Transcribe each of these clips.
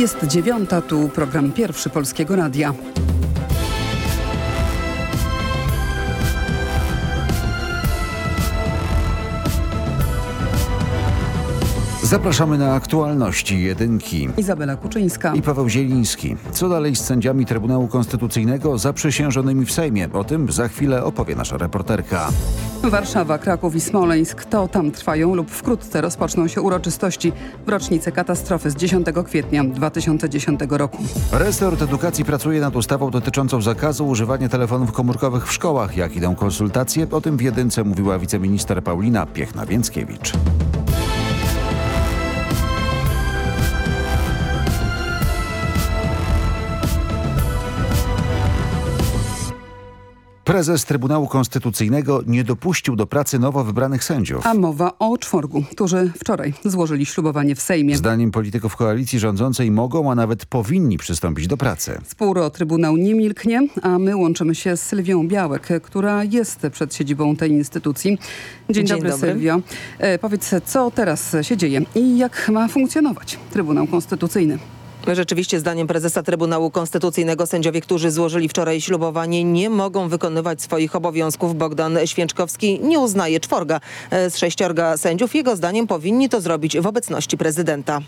Jest dziewiąta, tu program pierwszy Polskiego Radia. Zapraszamy na aktualności jedynki. Izabela Kuczyńska. I Paweł Zieliński. Co dalej z sędziami Trybunału Konstytucyjnego zaprzysiężonymi w Sejmie? O tym za chwilę opowie nasza reporterka. Warszawa, Kraków i Smoleńsk. To tam trwają lub wkrótce rozpoczną się uroczystości w rocznicę katastrofy z 10 kwietnia 2010 roku. Resort Edukacji pracuje nad ustawą dotyczącą zakazu używania telefonów komórkowych w szkołach. Jak idą konsultacje? O tym w jedynce mówiła wiceminister Paulina Piechna-Więckiewicz. Prezes Trybunału Konstytucyjnego nie dopuścił do pracy nowo wybranych sędziów. A mowa o czworgu, którzy wczoraj złożyli ślubowanie w Sejmie. Zdaniem polityków koalicji rządzącej mogą, a nawet powinni przystąpić do pracy. Spór o Trybunał nie milknie, a my łączymy się z Sylwią Białek, która jest przed siedzibą tej instytucji. Dzień, Dzień dobry, dobry. Sylwio. E, powiedz, co teraz się dzieje i jak ma funkcjonować Trybunał Konstytucyjny? Rzeczywiście zdaniem prezesa Trybunału Konstytucyjnego sędziowie, którzy złożyli wczoraj ślubowanie nie mogą wykonywać swoich obowiązków. Bogdan Święczkowski nie uznaje czworga e, z sześciorga sędziów. Jego zdaniem powinni to zrobić w obecności prezydenta.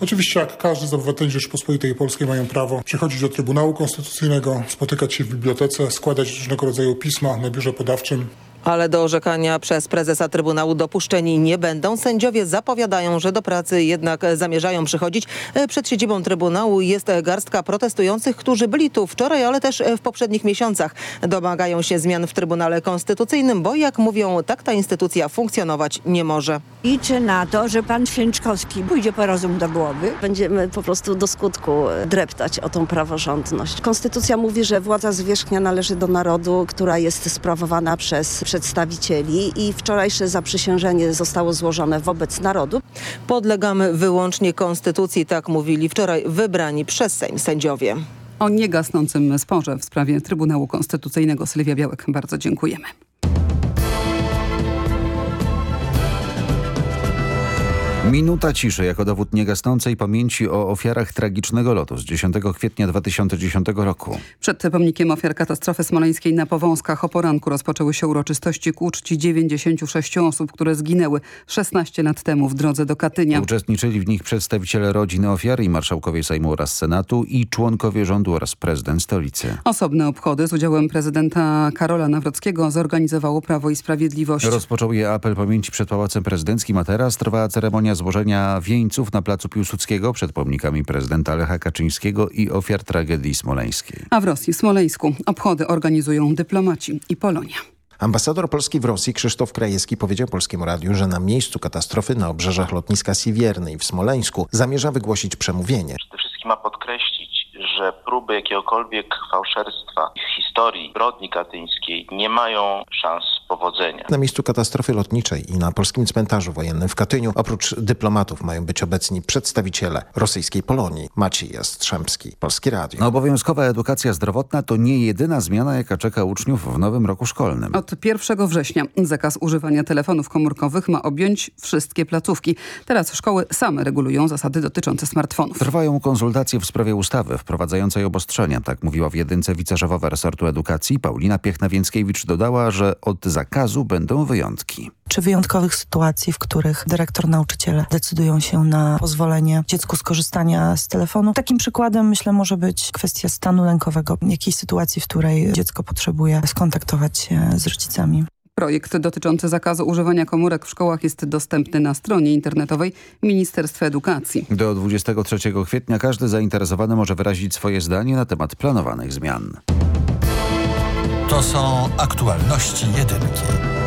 Oczywiście jak każdy z obywateli Rzeczypospolitej Polskiej mają prawo przychodzić do Trybunału Konstytucyjnego, spotykać się w bibliotece, składać różnego rodzaju pisma na biurze podawczym. Ale do orzekania przez prezesa Trybunału dopuszczeni nie będą. Sędziowie zapowiadają, że do pracy jednak zamierzają przychodzić. Przed siedzibą Trybunału jest garstka protestujących, którzy byli tu wczoraj, ale też w poprzednich miesiącach. Domagają się zmian w Trybunale Konstytucyjnym, bo jak mówią, tak ta instytucja funkcjonować nie może. Liczę na to, że pan Święczkowski pójdzie po rozum do głowy. Będziemy po prostu do skutku dreptać o tą praworządność. Konstytucja mówi, że władza zwierzchnia należy do narodu, która jest sprawowana przez przedstawicieli i wczorajsze zaprzysiężenie zostało złożone wobec narodu. Podlegamy wyłącznie konstytucji, tak mówili wczoraj wybrani przez Sejm sędziowie. O niegasnącym sporze w sprawie Trybunału Konstytucyjnego Sylwia Białek bardzo dziękujemy. Minuta ciszy jako dowód niegasnącej pamięci o ofiarach tragicznego lotu z 10 kwietnia 2010 roku. Przed pomnikiem ofiar katastrofy smoleńskiej na Powązkach o poranku rozpoczęły się uroczystości ku uczci 96 osób, które zginęły 16 lat temu w drodze do Katynia. Uczestniczyli w nich przedstawiciele rodziny ofiar i marszałkowie Sejmu oraz Senatu i członkowie rządu oraz prezydent stolicy. Osobne obchody z udziałem prezydenta Karola Nawrockiego zorganizowało Prawo i Sprawiedliwość. Rozpoczął je apel pamięci przed Pałacem Prezydenckim, a teraz trwa ceremonia złożenia wieńców na placu Piłsudskiego przed pomnikami prezydenta Lecha Kaczyńskiego i ofiar tragedii smoleńskiej. A w Rosji, w Smoleńsku, obchody organizują dyplomaci i Polonia. Ambasador Polski w Rosji Krzysztof Krajewski powiedział Polskiemu Radiu, że na miejscu katastrofy na obrzeżach lotniska Siwiernej w Smoleńsku zamierza wygłosić przemówienie. Przede wszystkim ma podkreślić, że próby jakiegokolwiek fałszerstwa w historii zbrodni katyńskiej nie mają szans powodzenia. Na miejscu katastrofy lotniczej i na polskim cmentarzu wojennym w Katyniu oprócz dyplomatów mają być obecni przedstawiciele rosyjskiej Polonii. Maciej Jastrzębski, Polskie Radio. Obowiązkowa edukacja zdrowotna to nie jedyna zmiana, jaka czeka uczniów w nowym roku szkolnym. Od 1 września zakaz używania telefonów komórkowych ma objąć wszystkie placówki. Teraz szkoły same regulują zasady dotyczące smartfonów. Trwają konsultacje w sprawie ustawy wprowadzającej obostrzenia. Tak mówiła w jedynce wiceszefowa resortu edukacji Paulina Piechna-Więckiewicz. Dodała, że od zakazu będą wyjątki. Przy wyjątkowych sytuacji, w których dyrektor, nauczyciele decydują się na pozwolenie dziecku skorzystania z telefonu. Takim przykładem myślę może być kwestia stanu lękowego. Jakiejś sytuacji, w której dziecko potrzebuje skontaktować się z rodzicami. Projekt dotyczący zakazu używania komórek w szkołach jest dostępny na stronie internetowej Ministerstwa Edukacji. Do 23 kwietnia każdy zainteresowany może wyrazić swoje zdanie na temat planowanych zmian. To są aktualności jedynki.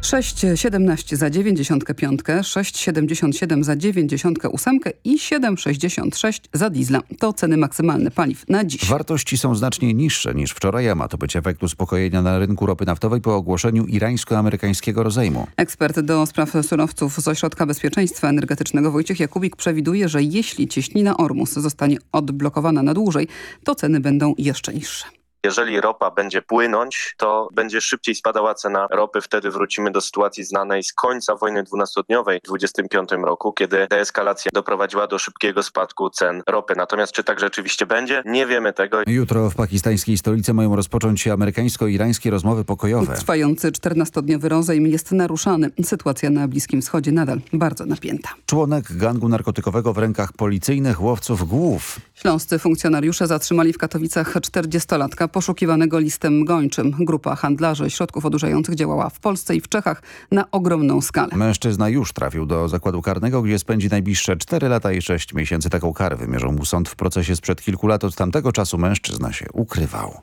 6,17 za 95, 6,77 za 98 i 7,66 za diesla. To ceny maksymalne paliw na dziś. Wartości są znacznie niższe niż wczoraj, a ma to być efekt uspokojenia na rynku ropy naftowej po ogłoszeniu irańsko-amerykańskiego rozejmu. Ekspert do spraw surowców z Ośrodka Bezpieczeństwa Energetycznego Wojciech Jakubik przewiduje, że jeśli cieśnina Ormus zostanie odblokowana na dłużej, to ceny będą jeszcze niższe. Jeżeli ropa będzie płynąć, to będzie szybciej spadała cena ropy. Wtedy wrócimy do sytuacji znanej z końca wojny 12-dniowej w 25 roku, kiedy deeskalacja doprowadziła do szybkiego spadku cen ropy. Natomiast czy tak rzeczywiście będzie? Nie wiemy tego. Jutro w pakistańskiej stolicy mają rozpocząć się amerykańsko-irańskie rozmowy pokojowe. Trwający 14-dniowy rozejm jest naruszany. Sytuacja na Bliskim Wschodzie nadal bardzo napięta. Członek gangu narkotykowego w rękach policyjnych łowców głów. Śląscy funkcjonariusze zatrzymali w Katowicach 40-latka poszukiwanego listem gończym. Grupa handlarzy środków odurzających działała w Polsce i w Czechach na ogromną skalę. Mężczyzna już trafił do zakładu karnego, gdzie spędzi najbliższe 4 lata i 6 miesięcy. Taką karę wymierzył mu sąd w procesie sprzed kilku lat. Od tamtego czasu mężczyzna się ukrywał.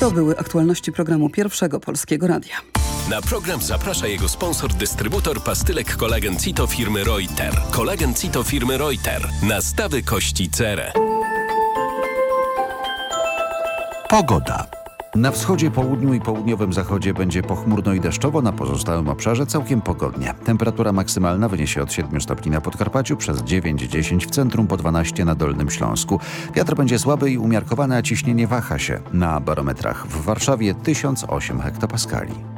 To były aktualności programu Pierwszego Polskiego Radia. Na program zaprasza jego sponsor, dystrybutor pastylek kolagen Cito firmy Reuter. Kolagen Cito firmy Reuter. Nastawy kości cerę. Pogoda. Na wschodzie, południu i południowym zachodzie będzie pochmurno i deszczowo, na pozostałym obszarze całkiem pogodnie. Temperatura maksymalna wyniesie od 7 stopni na Podkarpaciu, przez 9-10 w centrum, po 12 na Dolnym Śląsku. Wiatr będzie słaby i umiarkowany, a ciśnienie waha się. Na barometrach w Warszawie 1008 hektopaskali.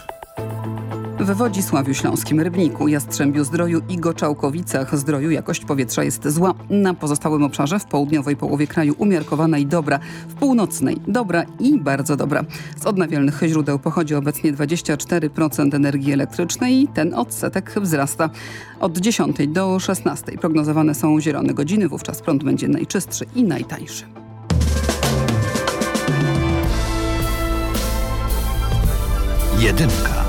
W Wodzisławiu Śląskim, Rybniku, Jastrzębiu Zdroju i Goczałkowicach Zdroju jakość powietrza jest zła. Na pozostałym obszarze w południowej połowie kraju umiarkowana i dobra. W północnej dobra i bardzo dobra. Z odnawialnych źródeł pochodzi obecnie 24% energii elektrycznej i ten odsetek wzrasta. Od 10 do 16 prognozowane są zielone godziny, wówczas prąd będzie najczystszy i najtańszy. Jedynka.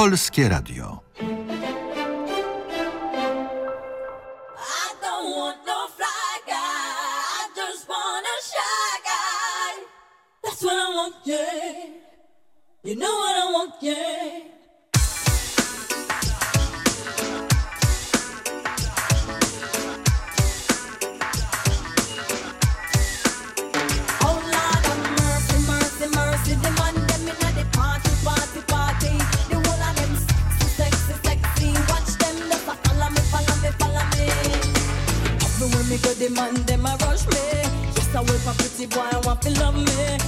Polskie Radio. You know what I want, yeah. I wait for pretty boy, I want to love me.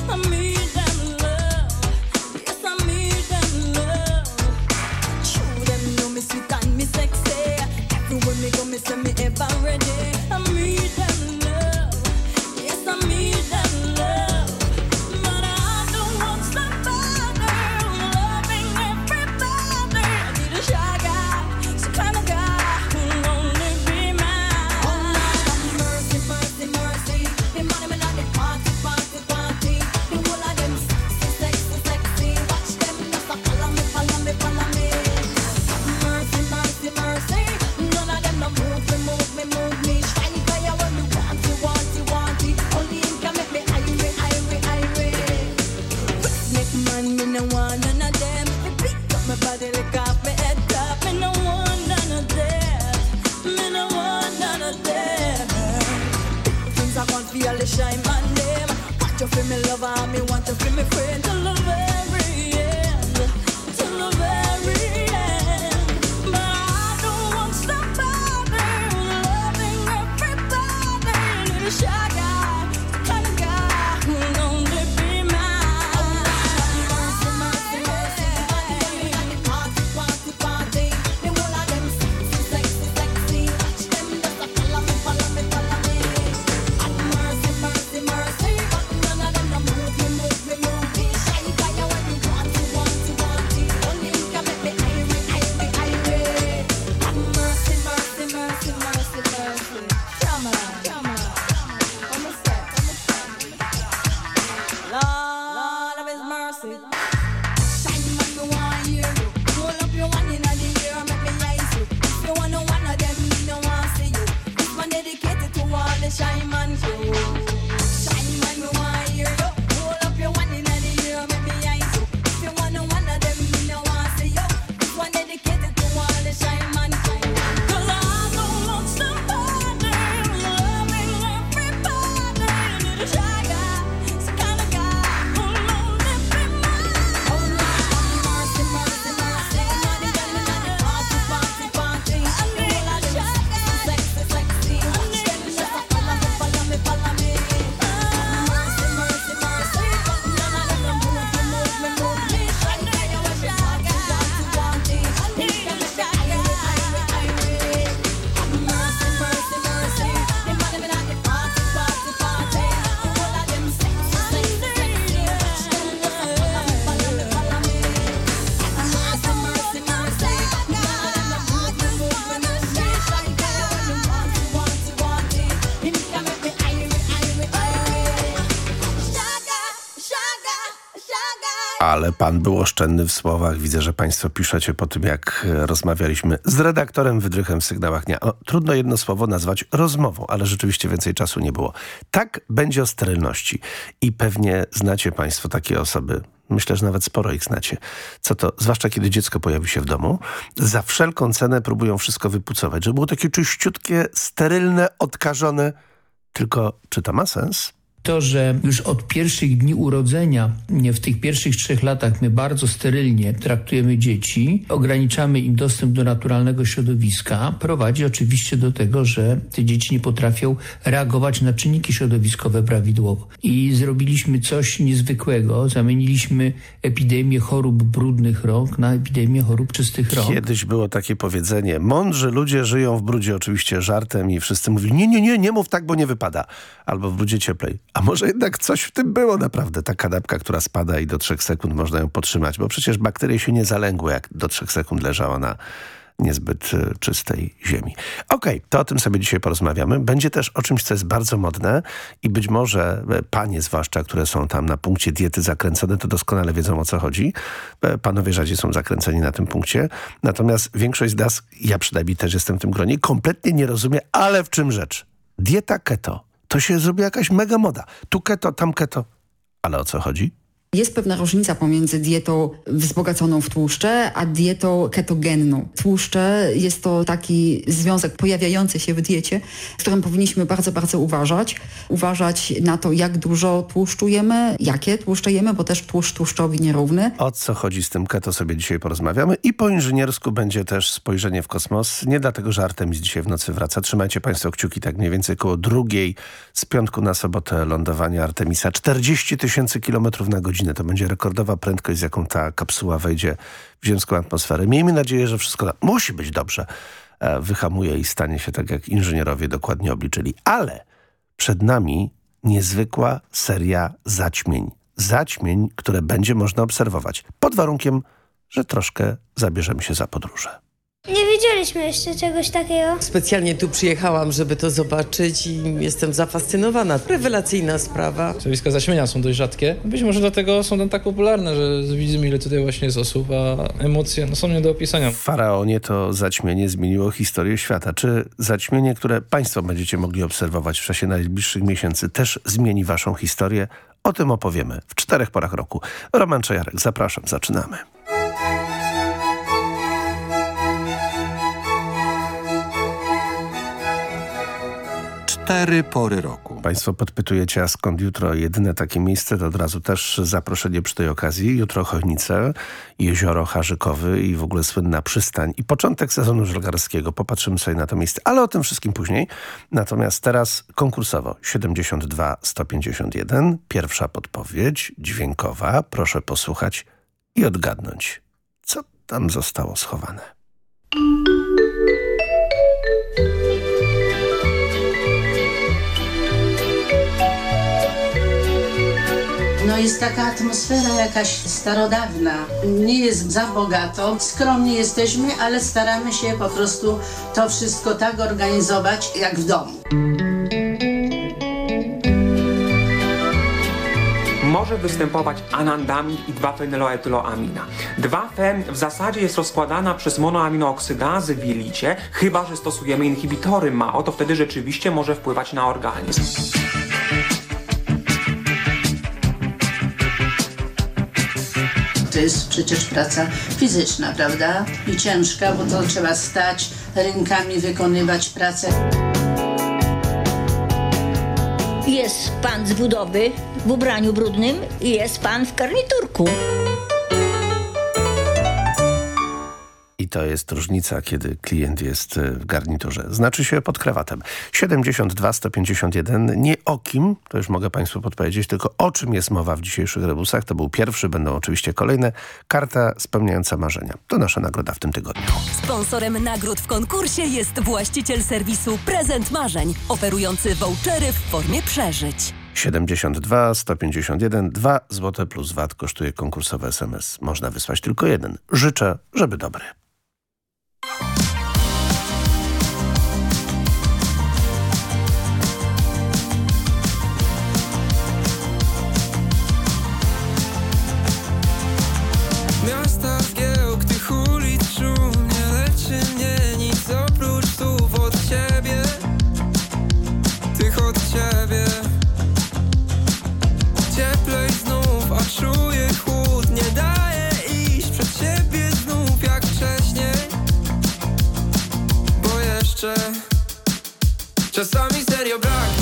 Pan był oszczędny w słowach. Widzę, że państwo piszecie po tym, jak rozmawialiśmy z redaktorem Wydrychem w Sygnałach Dnia. O, trudno jedno słowo nazwać rozmową, ale rzeczywiście więcej czasu nie było. Tak będzie o sterylności. I pewnie znacie państwo takie osoby, myślę, że nawet sporo ich znacie, co to, zwłaszcza kiedy dziecko pojawi się w domu, za wszelką cenę próbują wszystko wypucować, żeby było takie czyściutkie, sterylne, odkażone. Tylko czy to ma sens? To, że już od pierwszych dni urodzenia, w tych pierwszych trzech latach my bardzo sterylnie traktujemy dzieci, ograniczamy im dostęp do naturalnego środowiska, prowadzi oczywiście do tego, że te dzieci nie potrafią reagować na czynniki środowiskowe prawidłowo. I zrobiliśmy coś niezwykłego, zamieniliśmy epidemię chorób brudnych rąk na epidemię chorób czystych rąk. Kiedyś było takie powiedzenie, mądrzy ludzie żyją w brudzie, oczywiście żartem i wszyscy mówili, nie, nie, nie, nie mów tak, bo nie wypada. Albo w brudzie cieplej. A może jednak coś w tym było naprawdę. Ta kanapka, która spada i do trzech sekund można ją podtrzymać, bo przecież bakterie się nie zalęgły, jak do trzech sekund leżała na niezbyt y, czystej ziemi. Okej, okay, to o tym sobie dzisiaj porozmawiamy. Będzie też o czymś, co jest bardzo modne i być może e, panie zwłaszcza, które są tam na punkcie diety zakręcone, to doskonale wiedzą o co chodzi. E, panowie rzadziej są zakręceni na tym punkcie. Natomiast większość z nas, ja przynajmniej też jestem w tym gronie, kompletnie nie rozumie, ale w czym rzecz? Dieta keto. To się zrobi jakaś mega moda. Tu keto, tam keto. Ale o co chodzi? Jest pewna różnica pomiędzy dietą wzbogaconą w tłuszcze, a dietą ketogenną. Tłuszcze jest to taki związek pojawiający się w diecie, z którym powinniśmy bardzo, bardzo uważać. Uważać na to, jak dużo tłuszczu jemy, jakie tłuszcze jemy, bo też tłuszcz tłuszczowi nierówny. O co chodzi z tym keto sobie dzisiaj porozmawiamy i po inżyniersku będzie też spojrzenie w kosmos. Nie dlatego, że Artemis dzisiaj w nocy wraca. Trzymajcie Państwo kciuki tak mniej więcej koło drugiej z piątku na sobotę lądowania Artemisa. 40 tysięcy kilometrów na godzinę godzinę. To będzie rekordowa prędkość, z jaką ta kapsuła wejdzie w ziemską atmosferę. Miejmy nadzieję, że wszystko musi być dobrze. E, wyhamuje i stanie się tak, jak inżynierowie dokładnie obliczyli. Ale przed nami niezwykła seria zaćmień. Zaćmień, które będzie można obserwować. Pod warunkiem, że troszkę zabierzemy się za podróże. Widzieliśmy jeszcze czegoś takiego. Specjalnie tu przyjechałam, żeby to zobaczyć i jestem zafascynowana. Rewelacyjna sprawa. Zjawiska zaśmienia są dość rzadkie. Być może dlatego są tam tak popularne, że widzimy ile tutaj właśnie jest osób, a emocje no, są nie do opisania. W Faraonie to zaćmienie zmieniło historię świata. Czy zaćmienie, które Państwo będziecie mogli obserwować w czasie najbliższych miesięcy też zmieni Waszą historię? O tym opowiemy w czterech porach roku. Roman Czajarek, zapraszam, zaczynamy. Cztery pory roku. Państwo podpytujecie, a skąd jutro jedyne takie miejsce, to od razu też zaproszenie przy tej okazji. Jutro Chojnice, Jezioro Harzykowy i w ogóle słynna przystań i początek sezonu żeglarskiego. Popatrzymy sobie na to miejsce, ale o tym wszystkim później. Natomiast teraz konkursowo 72 151. Pierwsza podpowiedź dźwiękowa. Proszę posłuchać i odgadnąć, co tam zostało schowane. No jest taka atmosfera jakaś starodawna. Nie jest za bogato. Skromni jesteśmy, ale staramy się po prostu to wszystko tak organizować jak w domu. może występować anandamin i 2-fenyloetyloamina. 2-fen w zasadzie jest rozkładana przez monoaminooksydazę w jelicie, chyba że stosujemy inhibitory MAO, to wtedy rzeczywiście może wpływać na organizm. To jest przecież praca fizyczna, prawda? I ciężka, bo to trzeba stać, rękami wykonywać pracę. Jest pan z budowy w ubraniu brudnym i jest pan w garniturku. To jest różnica, kiedy klient jest e, w garniturze. Znaczy się pod krawatem. 72 151. Nie o kim, to już mogę Państwu podpowiedzieć, tylko o czym jest mowa w dzisiejszych rebusach. To był pierwszy, będą oczywiście kolejne. Karta spełniająca marzenia. To nasza nagroda w tym tygodniu. Sponsorem nagród w konkursie jest właściciel serwisu Prezent Marzeń, oferujący vouchery w formie przeżyć. 72 151 2 zł plus VAT kosztuje konkursowy SMS. Można wysłać tylko jeden. Życzę, żeby dobry. Czasami serio brak.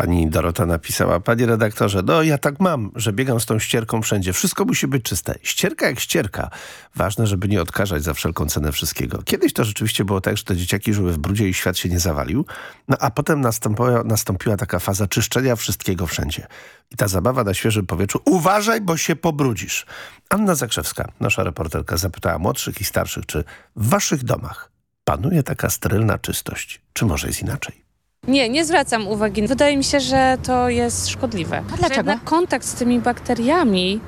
Pani Dorota napisała, panie redaktorze, no ja tak mam, że biegam z tą ścierką wszędzie. Wszystko musi być czyste. Ścierka jak ścierka. Ważne, żeby nie odkażać za wszelką cenę wszystkiego. Kiedyś to rzeczywiście było tak, że te dzieciaki żyły w brudzie i świat się nie zawalił. No a potem nastąpiła, nastąpiła taka faza czyszczenia wszystkiego wszędzie. I ta zabawa na świeżym powietrzu. Uważaj, bo się pobrudzisz. Anna Zakrzewska, nasza reporterka, zapytała młodszych i starszych, czy w waszych domach panuje taka sterylna czystość? Czy może jest inaczej? Nie, nie zwracam uwagi. Wydaje mi się, że to jest szkodliwe. A dlaczego? Że jednak kontakt z tymi bakteriami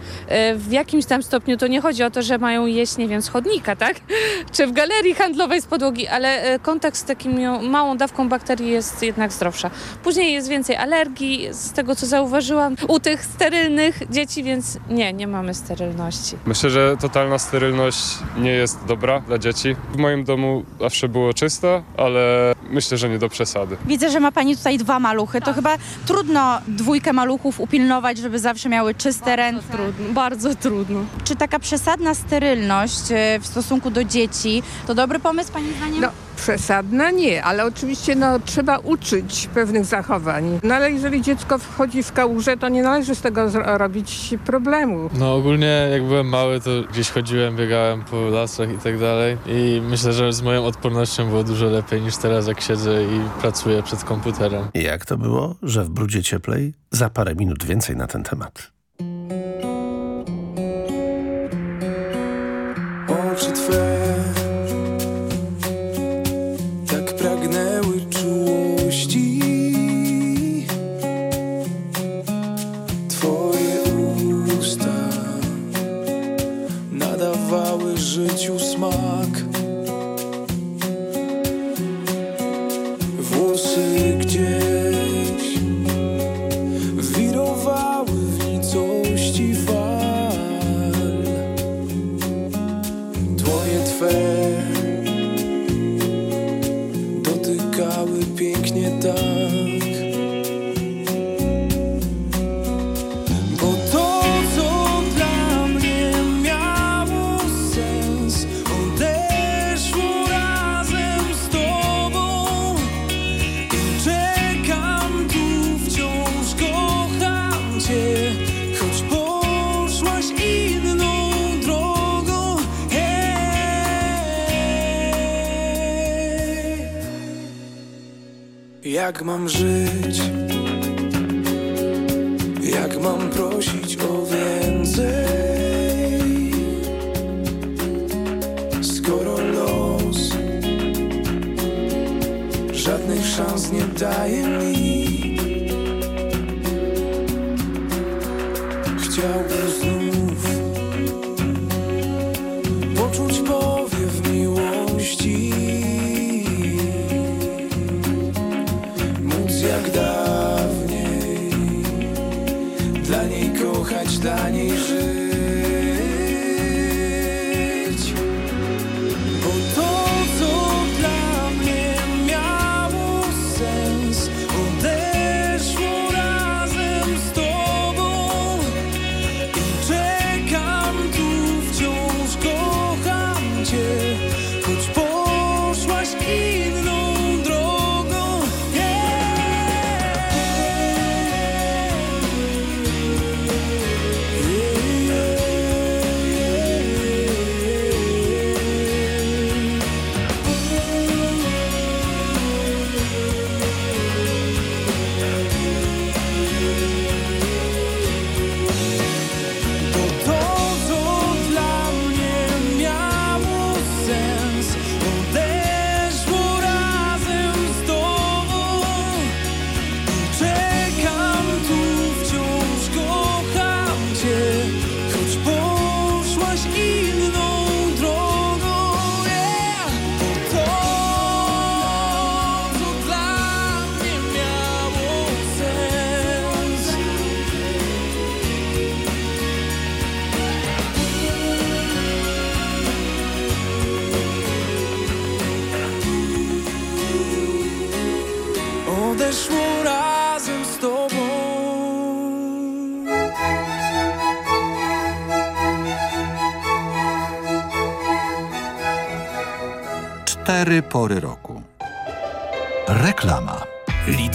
y, w jakimś tam stopniu, to nie chodzi o to, że mają jeść, nie wiem, z chodnika, tak? Czy w galerii handlowej z podłogi, ale y, kontakt z taką małą dawką bakterii jest jednak zdrowsza. Później jest więcej alergii, z tego co zauważyłam, u tych sterylnych dzieci, więc nie, nie mamy sterylności. Myślę, że totalna sterylność nie jest dobra dla dzieci. W moim domu zawsze było czysto, ale myślę, że nie do przesady. Widzę, że ma pani tutaj dwa maluchy. To chyba trudno dwójkę maluchów upilnować, żeby zawsze miały czyste ręce. Trudno, bardzo trudno. Czy taka przesadna sterylność e, w stosunku do dzieci to dobry pomysł pani zdaniem? No, przesadna nie, ale oczywiście no, trzeba uczyć pewnych zachowań. No ale jeżeli dziecko wchodzi w kałużę, to nie należy z tego robić problemu. No ogólnie jak byłem mały, to gdzieś chodziłem, biegałem po lasach i tak dalej i myślę, że z moją odpornością było dużo lepiej niż teraz jak siedzę i pracuję przed komputerem. Jak to było, że w brudzie cieplej? Za parę minut więcej na ten temat. Jak mam żyć? Jak mam prosić o więcej? Skoro los żadnych szans nie daje mi Cztery pory roku.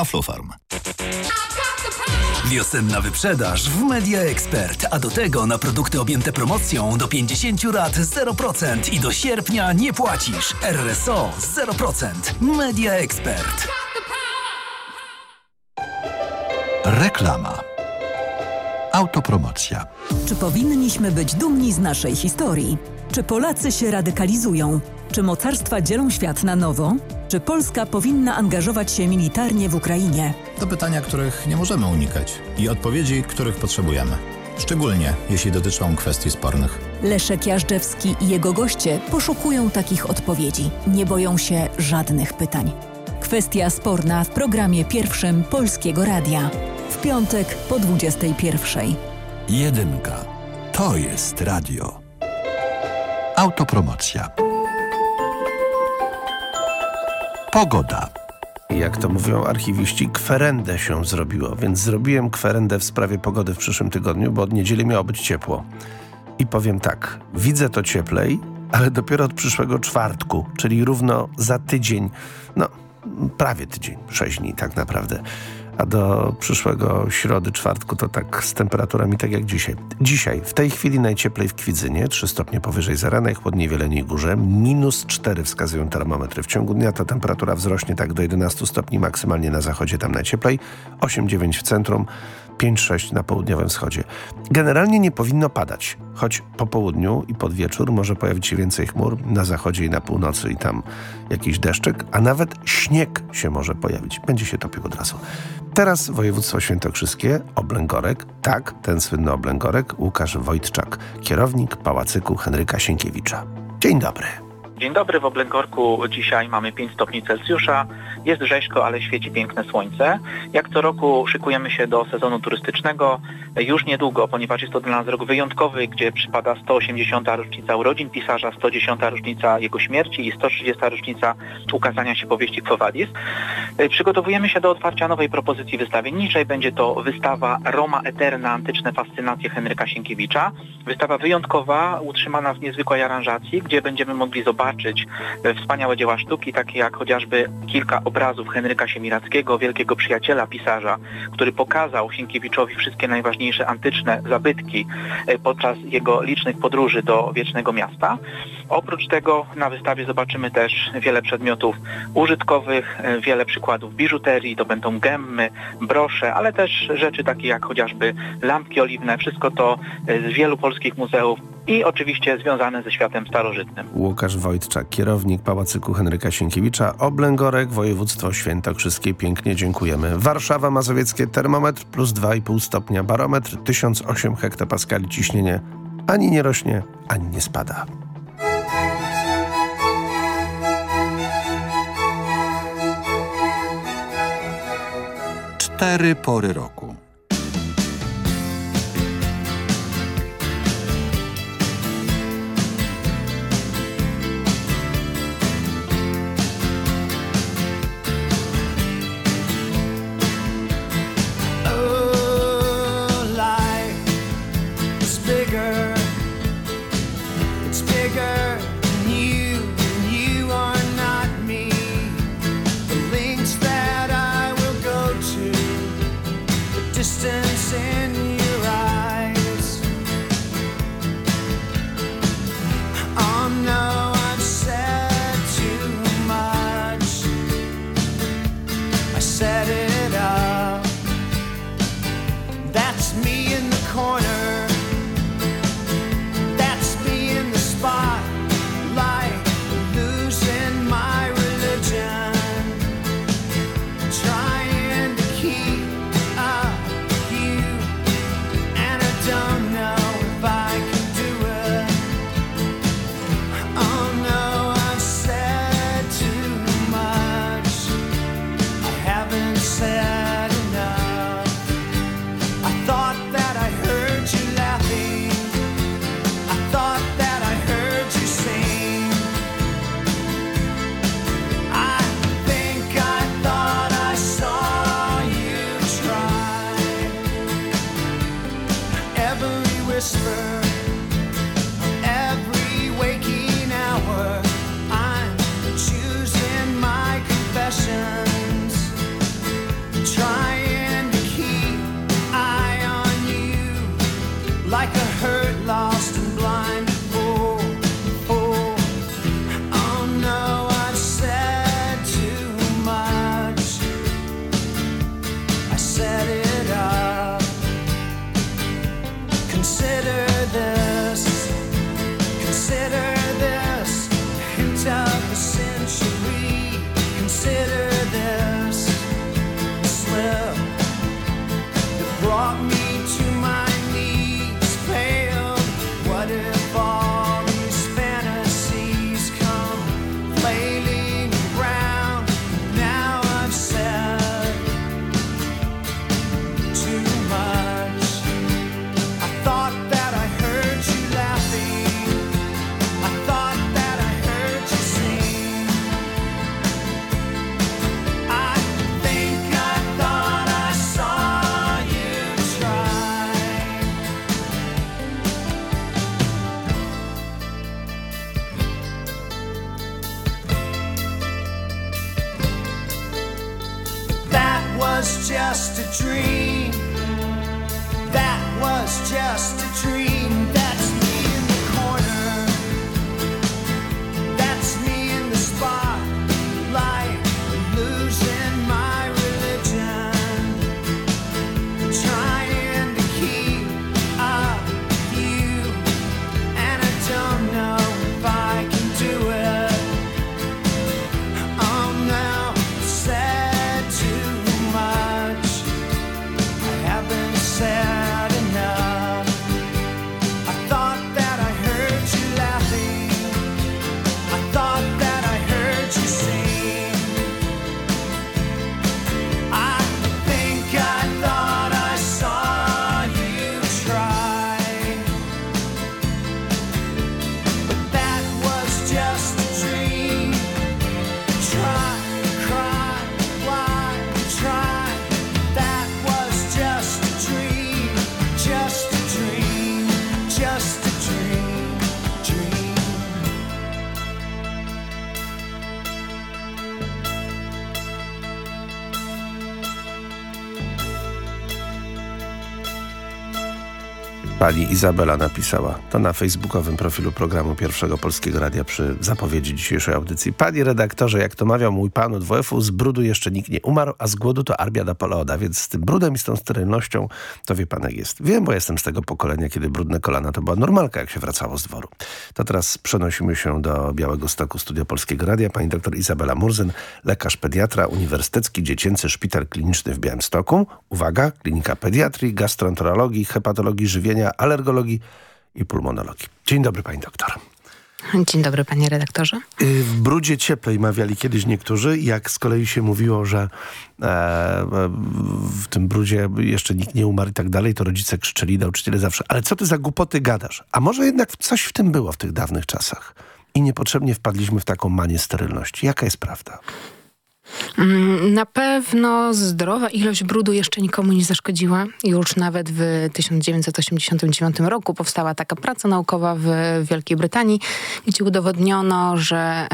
Aflofarm. Wiosenna wyprzedaż w Media Expert, a do tego na produkty objęte promocją do 50 lat 0% i do sierpnia nie płacisz. RSO 0%. Media Expert. Reklama. Autopromocja. Czy powinniśmy być dumni z naszej historii? Czy Polacy się radykalizują? Czy mocarstwa dzielą świat na nowo? Czy Polska powinna angażować się militarnie w Ukrainie? To pytania, których nie możemy unikać i odpowiedzi, których potrzebujemy. Szczególnie jeśli dotyczą kwestii spornych. Leszek Jażdżewski i jego goście poszukują takich odpowiedzi. Nie boją się żadnych pytań. Kwestia sporna w programie pierwszym Polskiego Radia. W piątek po 21. Jedynka. To jest radio. Autopromocja. Pogoda. Jak to mówią archiwiści, kwerendę się zrobiło, więc zrobiłem kwerendę w sprawie pogody w przyszłym tygodniu, bo od niedzieli miało być ciepło. I powiem tak, widzę to cieplej, ale dopiero od przyszłego czwartku, czyli równo za tydzień, no prawie tydzień, sześć dni tak naprawdę. A do przyszłego środy, czwartku to tak z temperaturami tak jak dzisiaj. Dzisiaj, w tej chwili najcieplej w Kwidzynie, 3 stopnie powyżej zera, najchłodniej w Jeleniej Górze, minus 4 wskazują termometry. W ciągu dnia ta temperatura wzrośnie tak do 11 stopni, maksymalnie na zachodzie tam najcieplej, 8-9 w centrum, 5-6 na południowym wschodzie. Generalnie nie powinno padać, choć po południu i pod wieczór może pojawić się więcej chmur na zachodzie i na północy i tam jakiś deszczyk, a nawet śnieg się może pojawić. Będzie się topił od razu. Teraz województwo świętokrzyskie, Oblęgorek, tak, ten słynny Oblęgorek, Łukasz Wojtczak, kierownik Pałacyku Henryka Sienkiewicza. Dzień dobry. Dzień dobry, w Oblęgorku dzisiaj mamy 5 stopni Celsjusza, Jest rzeźko, ale świeci piękne słońce. Jak co roku szykujemy się do sezonu turystycznego. Już niedługo, ponieważ jest to dla nas rok wyjątkowy, gdzie przypada 180. rocznica urodzin pisarza, 110. rocznica jego śmierci i 130. rocznica ukazania się powieści Quo. E, Przygotowujemy się do otwarcia nowej propozycji wystawienniczej. Będzie to wystawa Roma Eterna, antyczne fascynacje Henryka Sienkiewicza. Wystawa wyjątkowa, utrzymana w niezwykłej aranżacji, gdzie będziemy mogli zobaczyć e, wspaniałe dzieła sztuki, takie jak chociażby kilka obrazów Henryka Siemirackiego, wielkiego przyjaciela pisarza, który pokazał Sienkiewiczowi wszystkie najważniejsze antyczne zabytki e, podczas jego licznych podróży do Wiecznego Miasta. Oprócz tego na wystawie zobaczymy też wiele przedmiotów użytkowych, wiele przykładów biżuterii, to będą gemmy, brosze, ale też rzeczy takie jak chociażby lampki oliwne, wszystko to e, z wielu polskich muzeów i oczywiście związane ze światem starożytnym. Łukasz Wojtczak, kierownik Pałacyku Henryka Sienkiewicza, Oblęgorek, województwo świętokrzyskie. Pięknie dziękujemy. Warszawa Mazowieckie, termometr plus 2,5 stopnia, barometr 1008 hektopaskali, ciśnienie ani nie rośnie, ani nie spada. Cztery pory roku. Pani Izabela napisała to na facebookowym profilu programu Pierwszego Polskiego Radia przy zapowiedzi dzisiejszej audycji. Panie redaktorze, jak to mawiał mój pan od WF-u, z brudu jeszcze nikt nie umarł, a z głodu to Arbia Napoleona, więc z tym brudem i z tą sterylnością to wie pan jak jest. Wiem, bo jestem z tego pokolenia, kiedy brudne kolana to była normalka, jak się wracało z dworu. To teraz przenosimy się do Białego Stoku Studia Polskiego Radia. Pani doktor Izabela Murzyn, lekarz pediatra, Uniwersytecki Dziecięcy Szpital Kliniczny w Białymstoku. Uwaga, klinika pediatrii, gastroenterologii, hepatologii żywienia, alergologii i pulmonologii. Dzień dobry pani doktor. Dzień dobry panie redaktorze. Y, w brudzie cieplej mawiali kiedyś niektórzy, jak z kolei się mówiło, że e, w tym brudzie jeszcze nikt nie umarł i tak dalej, to rodzice krzyczeli, nauczyciele zawsze, ale co ty za głupoty gadasz? A może jednak coś w tym było w tych dawnych czasach i niepotrzebnie wpadliśmy w taką manię sterylności. Jaka jest prawda? Mm, na pewno zdrowa ilość brudu jeszcze nikomu nie zaszkodziła. Już nawet w 1989 roku powstała taka praca naukowa w Wielkiej Brytanii, gdzie udowodniono, że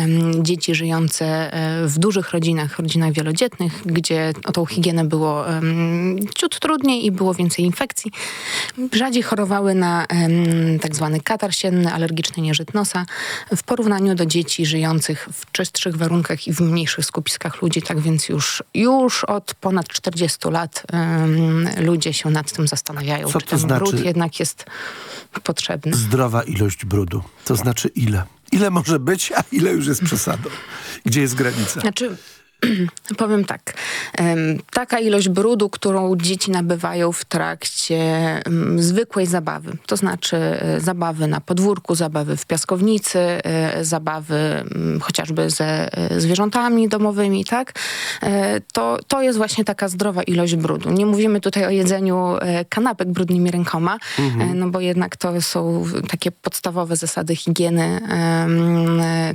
dzieci żyjące e, w dużych rodzinach, rodzinach wielodzietnych, gdzie o tą higienę było ciut trudniej i było więcej infekcji, rzadziej chorowały na tak zwany katar sienny, alergiczny nieżyt nosa w porównaniu do dzieci żyjących w czystszych warunkach i w mniejszych skupiskach ludzi. Tak więc już, już od ponad 40 lat um, ludzie się nad tym zastanawiają, Co czy ten znaczy brud jednak jest potrzebny. Zdrowa ilość brudu. To znaczy ile? Ile może być, a ile już jest przesadą? Gdzie jest granica? Znaczy, Powiem tak. Taka ilość brudu, którą dzieci nabywają w trakcie zwykłej zabawy, to znaczy e, zabawy na podwórku, zabawy w piaskownicy, e, zabawy chociażby ze e, zwierzętami domowymi, tak? To, to jest właśnie taka zdrowa ilość brudu. Nie mówimy tutaj o jedzeniu kanapek brudnymi rękoma, mhm. no bo jednak to są takie podstawowe zasady higieny,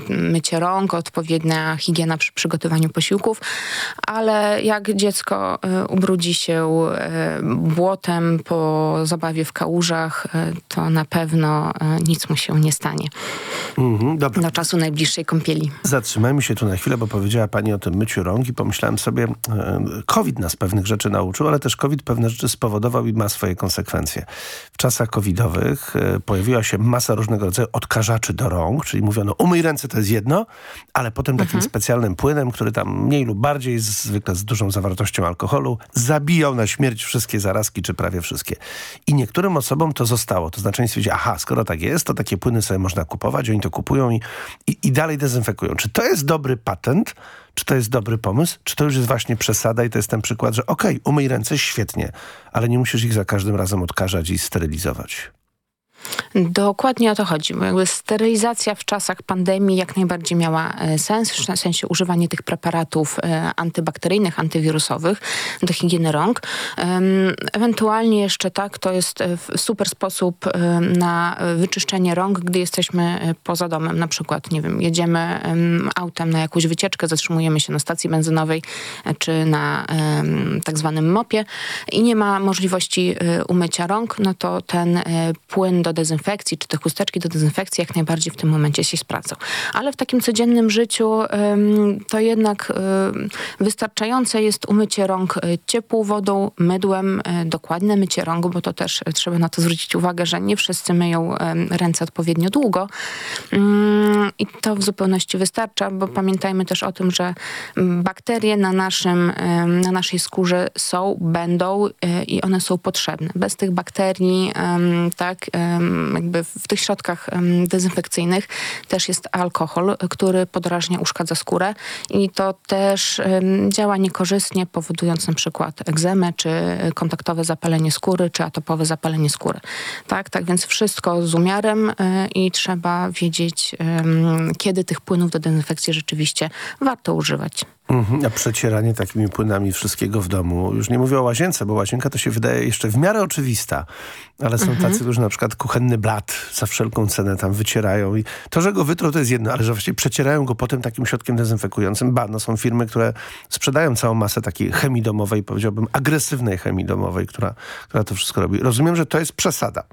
mycie rąk, odpowiednia higiena przy przygotowaniu posiłku posiłków, ale jak dziecko e, ubrudzi się e, błotem po zabawie w kałużach, e, to na pewno nic mu się nie stanie. Mhm, Do czasu najbliższej kąpieli. Zatrzymajmy się tu na chwilę, bo powiedziała Pani o tym myciu rąk i pomyślałem sobie, COVID nas pewnych rzeczy nauczył, ale też COVID pewne rzeczy spowodował i ma swoje konsekwencje. W czasach covidowych pojawiła się masa różnego rodzaju odkażaczy do rąk, czyli mówiono umyj ręce to jest jedno, ale potem takim mhm. specjalnym płynem, który tam mniej lub bardziej, zwykle z dużą zawartością alkoholu, zabijał na śmierć wszystkie zarazki, czy prawie wszystkie. I niektórym osobom to zostało. To znaczy stwierdzili, aha, skoro tak jest, to takie płyny sobie można kupować, oni to kupują i, i, i dalej dezynfekują. Czy to jest dobry patent? Czy to jest dobry pomysł? Czy to już jest właśnie przesada i to jest ten przykład, że okej, okay, umyj ręce, świetnie, ale nie musisz ich za każdym razem odkażać i sterylizować? Dokładnie o to chodzi. Bo jakby sterylizacja w czasach pandemii jak najbardziej miała e, sens, w sensie używanie tych preparatów e, antybakteryjnych, antywirusowych do higieny rąk. Ewentualnie jeszcze tak, to jest e, super sposób na wyczyszczenie rąk, gdy jesteśmy poza domem. Na przykład, nie wiem, jedziemy autem na jakąś wycieczkę, zatrzymujemy się na stacji benzynowej czy na tak zwanym mopie i nie ma możliwości umycia rąk, no to ten płyn do dezynfekcji, czy te chusteczki do dezynfekcji jak najbardziej w tym momencie się sprawdzą. Ale w takim codziennym życiu to jednak wystarczające jest umycie rąk e, ciepłą wodą, mydłem, e, dokładne mycie rąk, bo to też e, trzeba na to zwrócić uwagę, że nie wszyscy myją ręce odpowiednio długo mm, i to w zupełności wystarcza, bo pamiętajmy też o tym, że bakterie na, naszym, na naszej skórze są, będą i one są potrzebne. Bez tych bakterii tak, jakby w tych środkach dezynfekcyjnych też jest alkohol, który podrażnia, uszkadza skórę i to też działa niekorzystnie, powodując na przykład egzemę, czy kontaktowe zapalenie skóry, czy atopowe zapalenie skóry. Tak, tak więc wszystko z umiarem e, i trzeba wiedzieć, kiedy tych płynów do dezynfekcji rzeczywiście warto używać. Mhm, a przecieranie takimi płynami wszystkiego w domu, już nie mówię o łazience, bo łazienka to się wydaje jeszcze w miarę oczywista, ale są mhm. tacy, którzy na przykład kuchenny blat za wszelką cenę tam wycierają i to, że go wytrą to jest jedno, ale że właściwie przecierają go potem takim środkiem dezynfekującym. Ba, no są firmy, które sprzedają całą masę takiej chemii domowej, powiedziałbym agresywnej chemii domowej, która, która to wszystko robi. Rozumiem, że to jest przesada.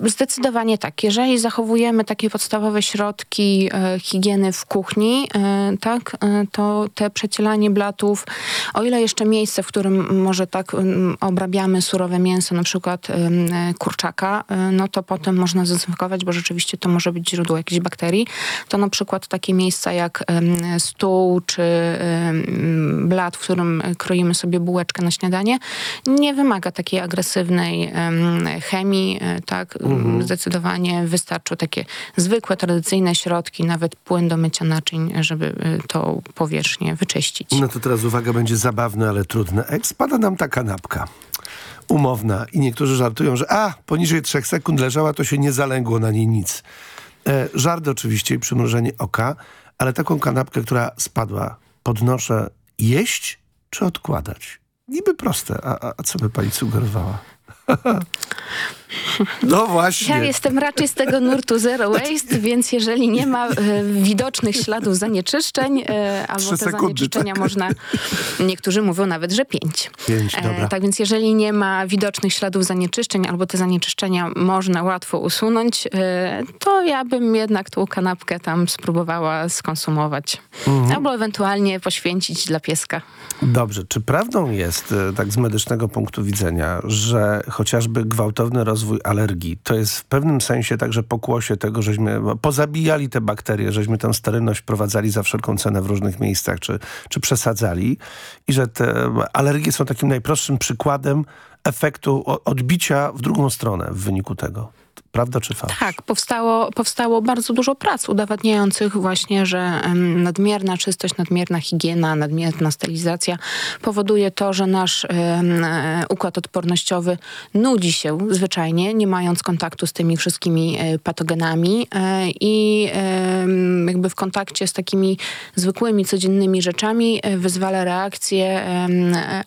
Zdecydowanie tak. Jeżeli zachowujemy takie podstawowe środki e, higieny w kuchni, e, tak, e, to te przecielanie blatów, o ile jeszcze miejsce, w którym może tak obrabiamy surowe mięso, na przykład kurczaka, no to potem można zdezynfekować, bo rzeczywiście to może być źródło jakichś bakterii, to na przykład takie miejsca jak stół czy blat, w którym kroimy sobie bułeczkę na śniadanie, nie wymaga takiej agresywnej chemii, tak, mhm. zdecydowanie wystarczą takie zwykłe, tradycyjne środki, nawet płyn do mycia naczyń, żeby y, tą powierzchnię wyczyścić. No to teraz uwaga, będzie zabawne, ale trudne. Jak spada nam ta kanapka umowna i niektórzy żartują, że a, poniżej trzech sekund leżała, to się nie zalęgło na niej nic. E, żart oczywiście i przymrużenie oka, ale taką kanapkę, która spadła, podnoszę jeść czy odkładać? Niby proste, a, a co by pani sugerowała? No właśnie. Ja jestem raczej z tego nurtu zero waste, więc jeżeli nie ma e, widocznych śladów zanieczyszczeń, e, albo te sekundy, zanieczyszczenia tak? można, niektórzy mówią nawet, że pięć. Pięć, e, tak więc jeżeli nie ma widocznych śladów zanieczyszczeń, albo te zanieczyszczenia można łatwo usunąć, e, to ja bym jednak tą kanapkę tam spróbowała skonsumować. Mhm. Albo ewentualnie poświęcić dla pieska. Dobrze. Czy prawdą jest, e, tak z medycznego punktu widzenia, że chociażby gwałtowny rozwój alergii to jest w pewnym sensie także pokłosie tego, żeśmy pozabijali te bakterie, żeśmy tę sterylność wprowadzali za wszelką cenę w różnych miejscach, czy, czy przesadzali i że te alergie są takim najprostszym przykładem efektu odbicia w drugą stronę w wyniku tego. Prawda czy fałsz? Tak, powstało, powstało bardzo dużo prac udowadniających właśnie, że nadmierna czystość, nadmierna higiena, nadmierna sterylizacja powoduje to, że nasz układ odpornościowy nudzi się zwyczajnie, nie mając kontaktu z tymi wszystkimi e, patogenami e, i jakby w kontakcie z takimi zwykłymi, codziennymi rzeczami e, wyzwala reakcję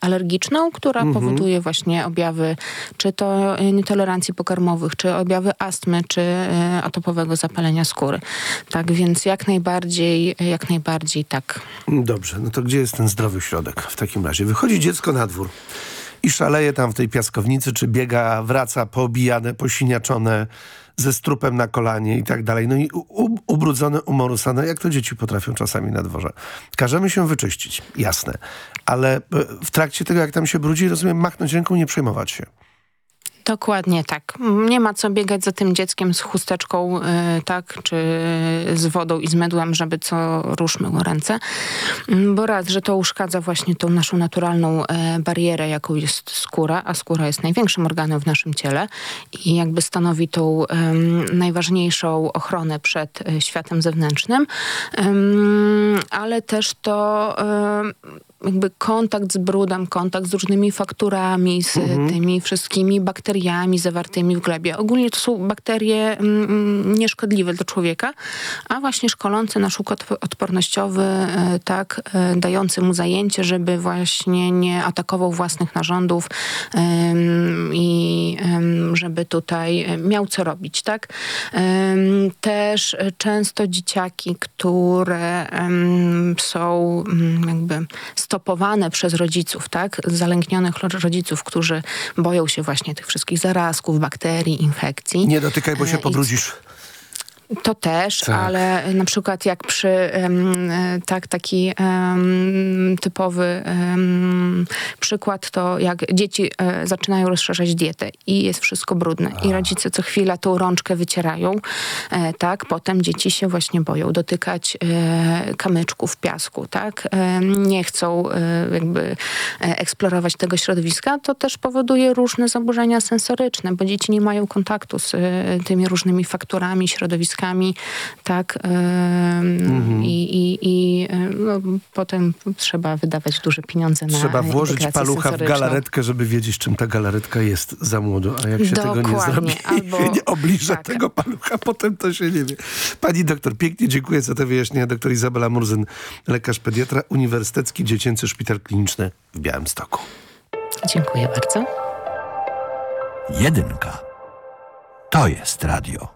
alergiczną, która mhm. powoduje właśnie objawy czy to nietolerancji pokarmowych, czy objawy astmy czy e, atopowego zapalenia skóry. Tak więc jak najbardziej, jak najbardziej tak. Dobrze, no to gdzie jest ten zdrowy środek w takim razie? Wychodzi dziecko na dwór i szaleje tam w tej piaskownicy, czy biega, wraca poobijane, posiniaczone, ze strupem na kolanie i tak dalej. No i ubrudzone, umorusane, jak to dzieci potrafią czasami na dworze. Każemy się wyczyścić, jasne. Ale e, w trakcie tego, jak tam się brudzi, rozumiem, machnąć ręką, nie przejmować się. Dokładnie tak. Nie ma co biegać za tym dzieckiem z chusteczką, yy, tak, czy z wodą i z mydłem, żeby co rusz myło ręce. Mm, bo raz, że to uszkadza właśnie tą naszą naturalną yy, barierę, jaką jest skóra, a skóra jest największym organem w naszym ciele i jakby stanowi tą najważniejszą ochronę przed e, światem zewnętrznym. ale też to jakby kontakt z brudem, kontakt z różnymi fakturami, z mhm. tymi wszystkimi bakteriami zawartymi w glebie. Ogólnie to są bakterie mm, mm, nieszkodliwe dla człowieka, a właśnie szkolące nasz układ odpornościowy, e, tak, e, dający mu zajęcie, żeby właśnie nie atakował własnych narządów i żeby tutaj miał co robić, tak. Też często dzieciaki, które są mm, jakby stopowane przez rodziców, tak? Zalęknionych rodziców, którzy boją się właśnie tych wszystkich zarazków, bakterii, infekcji. Nie dotykaj, bo się e, pobrudzisz. To też, tak. ale na przykład jak przy um, tak taki typowy przykład, to jak dzieci e, zaczynają rozszerzać dietę i jest wszystko brudne A. i rodzice co chwila tą rączkę wycierają, e, tak, potem dzieci się właśnie boją dotykać e, kamyczków, piasku, tak, e, nie chcą e, jakby e, eksplorować tego środowiska, to też powoduje różne zaburzenia sensoryczne, bo dzieci nie mają kontaktu z tymi różnymi fakturami tak. Mhm. I, i, i no, potem trzeba wydawać duże pieniądze na Trzeba włożyć palucha w galaretkę, żeby wiedzieć, czym ta galaretka jest za młodo. A jak się Dokładnie. tego nie zrobi, Albo... nie obliża tak. tego palucha, potem to się nie wie. Pani doktor, pięknie dziękuję za te wyjaśnienia. Doktor Izabela Murzyn, lekarz pediatra, Uniwersytecki Dziecięcy Szpital Kliniczny w Białymstoku. Dziękuję bardzo. Jedynka. To jest radio.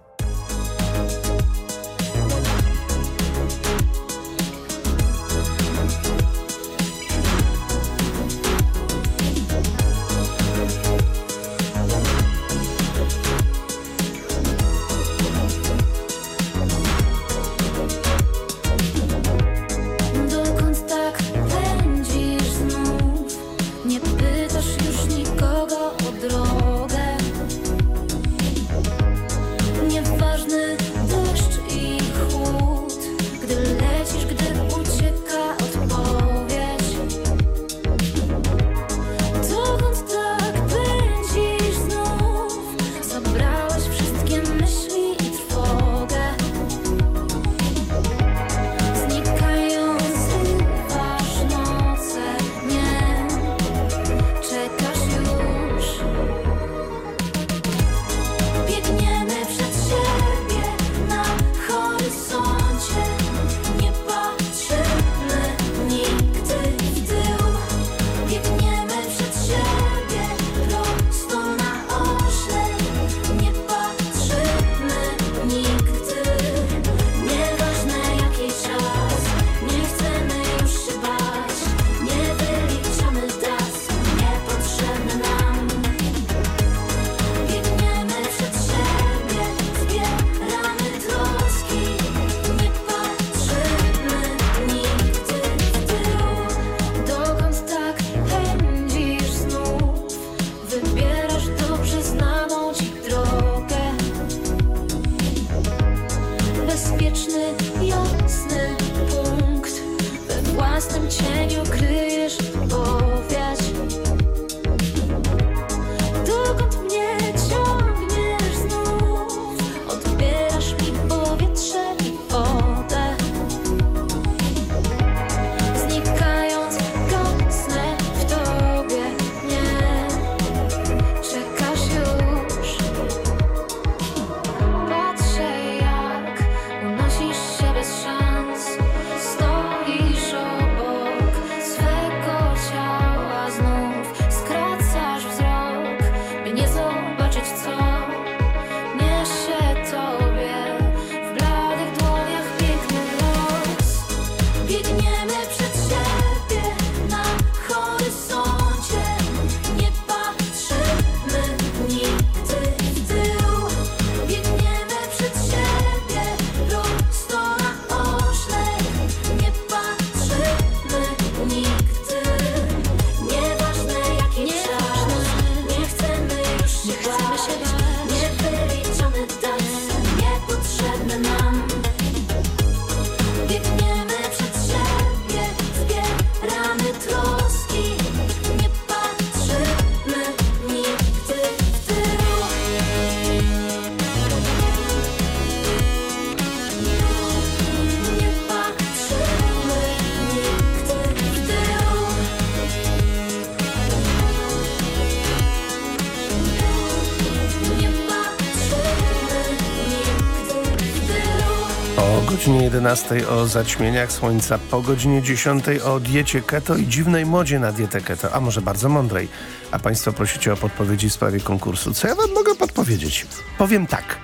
Godzinie 11 o zaćmieniach słońca, po godzinie 10 o diecie keto i dziwnej modzie na dietę keto, a może bardzo mądrej. A Państwo prosicie o podpowiedzi w sprawie konkursu. Co ja Wam mogę podpowiedzieć? Powiem tak.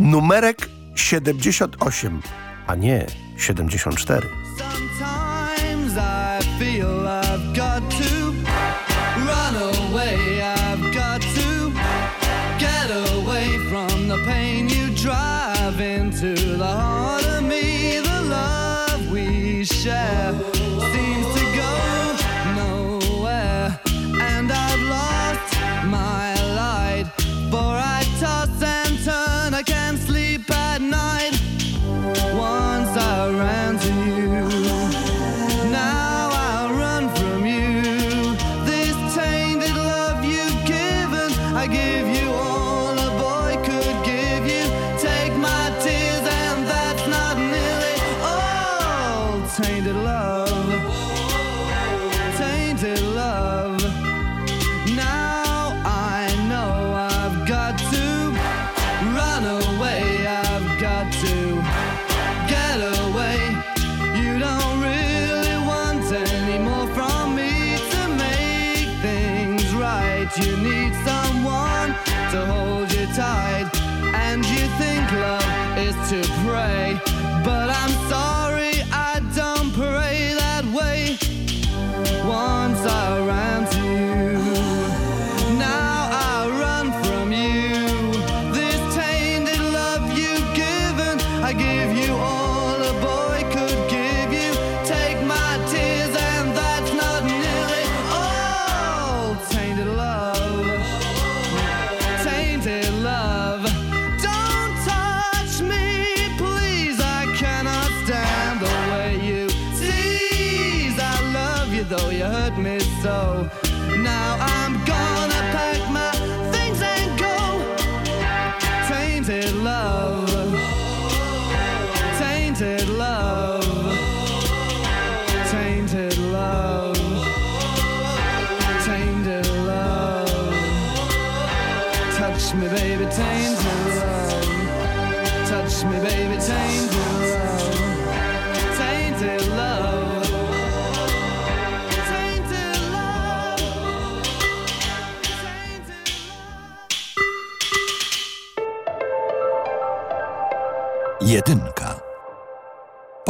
Numerek 78, a nie 74. Sometimes I feel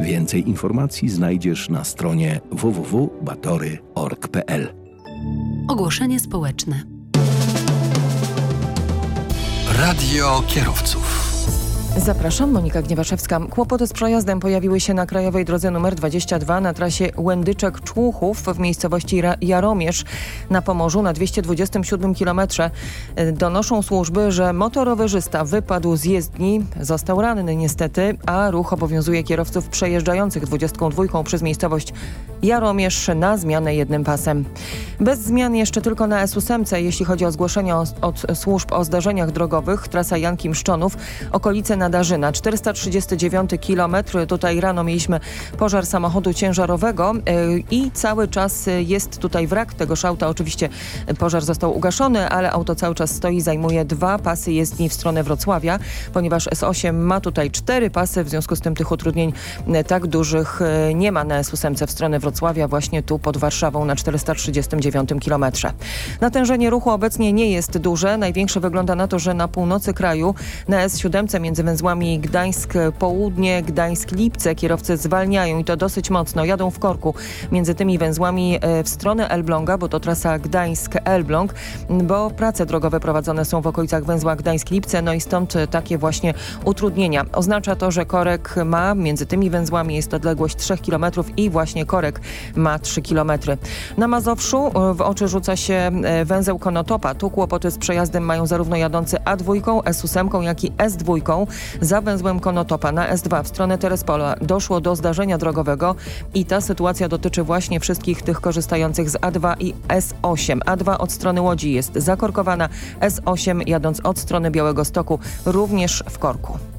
Więcej informacji znajdziesz na stronie www.batory.org.pl. Ogłoszenie społeczne. Radio kierowców. Zapraszam, Monika Gniewaszewska. Kłopoty z przejazdem pojawiły się na krajowej drodze nr 22 na trasie Łędyczek-Człuchów w miejscowości Jaromierz na Pomorzu na 227 km. Donoszą służby, że motorowerzysta wypadł z jezdni, został ranny niestety, a ruch obowiązuje kierowców przejeżdżających 22 przez miejscowość Jaromierz na zmianę jednym pasem. Bez zmian jeszcze tylko na S8, jeśli chodzi o zgłoszenia od służb o zdarzeniach drogowych, trasa Janki Mszczonów, okolice Nadarzyna, 439 km. Tutaj rano mieliśmy pożar samochodu ciężarowego i cały czas jest tutaj wrak tego auta. Oczywiście pożar został ugaszony, ale auto cały czas stoi, zajmuje dwa pasy jezdni w stronę Wrocławia, ponieważ S8 ma tutaj cztery pasy, w związku z tym tych utrudnień tak dużych nie ma na S8 w stronę Wrocławia, właśnie tu pod Warszawą na 439 km. Natężenie ruchu obecnie nie jest duże. Największe wygląda na to, że na północy kraju na S7 między węzłami Gdańsk Południe, Gdańsk Lipce kierowcy zwalniają i to dosyć mocno. Jadą w korku między tymi węzłami w stronę Elbląga, bo to trasa Gdańsk-Elbląg, bo prace drogowe prowadzone są w okolicach węzła Gdańsk-Lipce, no i stąd takie właśnie utrudnienia. Oznacza to, że korek ma między tymi węzłami jest odległość 3 km i właśnie korek ma 3 km. Na Mazowszu w oczy rzuca się węzeł Konotopa. Tu kłopoty z przejazdem mają zarówno jadący A2, S8, jak i S2 za węzłem Konotopa na S2 w stronę Terespola doszło do zdarzenia drogowego i ta sytuacja dotyczy właśnie wszystkich tych korzystających z A2 i S8. A2 od strony Łodzi jest zakorkowana, S8 jadąc od strony Białego Stoku również w korku.